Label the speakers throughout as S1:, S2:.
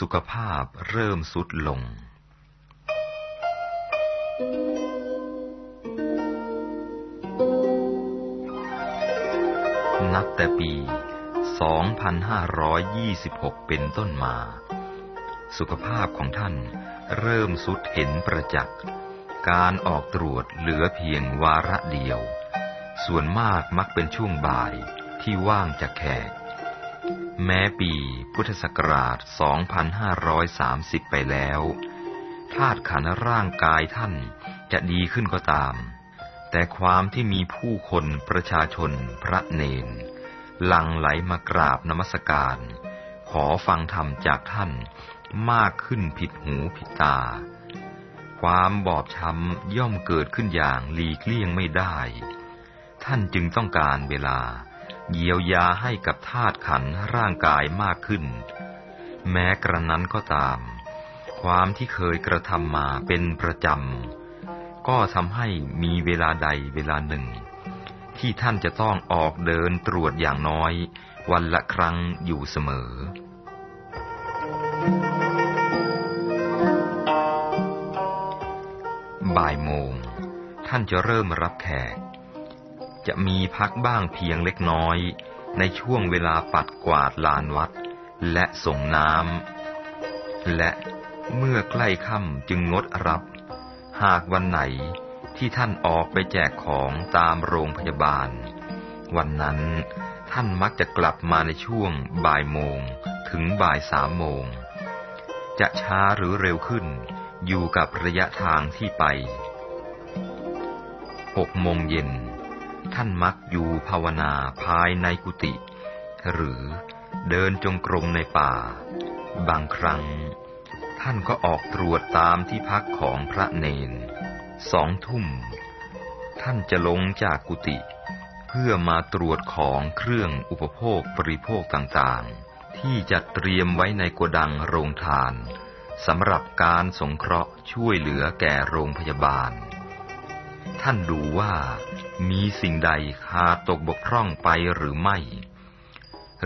S1: สุขภาพเริ่มสุดลง นับแต่ปี 2526 เป็นต้นมา สุขภาพของท่านเริ่มสุดเห็นประจักษ์ การออกตรวจเหลือเพียงวาระเดียว ส่วนมากมักเป็นช่วงบ่ายที่ว่างจากแขก แม้ปีพุทธศักราช 2530 ไปแล้วธาตุขันร่างกายท่านจะดีขึ้นก็ตาม แต่ความที่มีผู้คนประชาชนพระเนน หลั่งไหลมากราบนมัสการ ขอฟังธรรมจากท่านมากขึ้นผิดหูผิดตา ความบอบช้ำย่อมเกิดขึ้นอย่างหลีกเลี่ยงไม่ได้ ท่านจึงต้องการเวลา เยียวยาให้กับธาตุขันร่างกายมากขึ้น แม้กระนั้นก็ตาม ความที่เคยกระทำมาเป็นประจำ ก็ทำให้มีเวลาใดเวลาหนึ่ง ที่ท่านจะต้องออกเดินตรวจอย่างน้อย วันละครั้งอยู่เสมอ บ่ายโมง ท่านจะเริ่มรับแขก จะมีพักบ้างเพียงเล็กน้อย ในช่วงเวลาปัดกวาดลานวัด และส่งน้ำและเมื่อใกล้ค่ำจึงงดรับ หากวันไหนที่ท่านออกไปแจกของตามโรงพยาบาล วันนั้นท่านมักจะกลับมาในช่วงบ่ายโมงถึงบ่ายสามโมง จะช้าหรือเร็วขึ้นอยู่กับระยะทางที่ไปหกโมงเย็น ท่านมักอยู่ภาวนาภายในกุฏิหรือเดินจงกรมในป่า บางครั้ง ท่านก็ออกตรวจตามที่พักของพระเนน สองทุ่ม ท่านจะลงจากกุฏิเพื่อมาตรวจของเครื่องอุปโภคบริโภคต่างๆ ที่จะเตรียมไว้ในโกดังโรงทานสำหรับการสงเคราะห์ช่วยเหลือแก่โรงพยาบาล ท่านดูว่ามีสิ่งใดขาดตกบกพร่องไปหรือไม่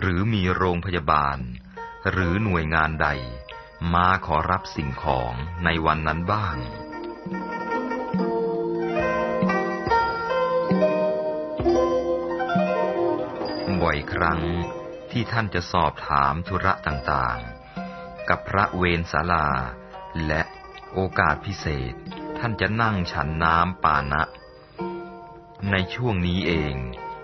S1: หรือมีโรงพยาบาล หรือหน่วยงานใด มาขอรับสิ่งของในวันนั้นบ้าง บ่อยครั้งที่ท่านจะสอบถามธุระต่างๆ กับพระเวนศาลา และโอกาสพิเศษ ท่านจะนั่งฉันน้ำปานะ ในช่วงนี้เอง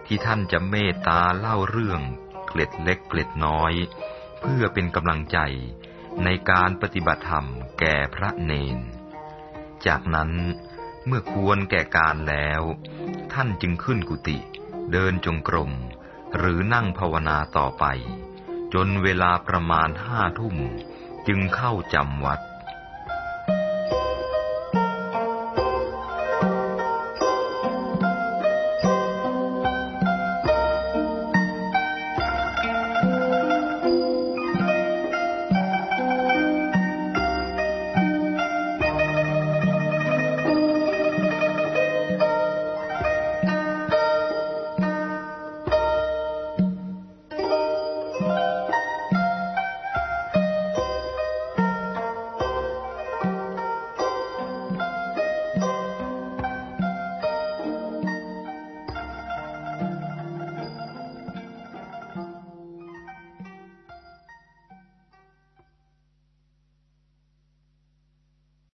S1: ที่ท่านจะเมตตาเล่าเรื่องเกล็ดเล็กเกล็ดน้อย เพื่อเป็นกำลังใจในการปฏิบัติธรรมแก่พระเนน จากนั้นเมื่อควรแก่การแล้ว ท่านจึงขึ้นกุฏิเดินจงกรม หรือนั่งภาวนาต่อไป จนเวลาประมาณห้าทุ่ม จึงเข้าจำวัด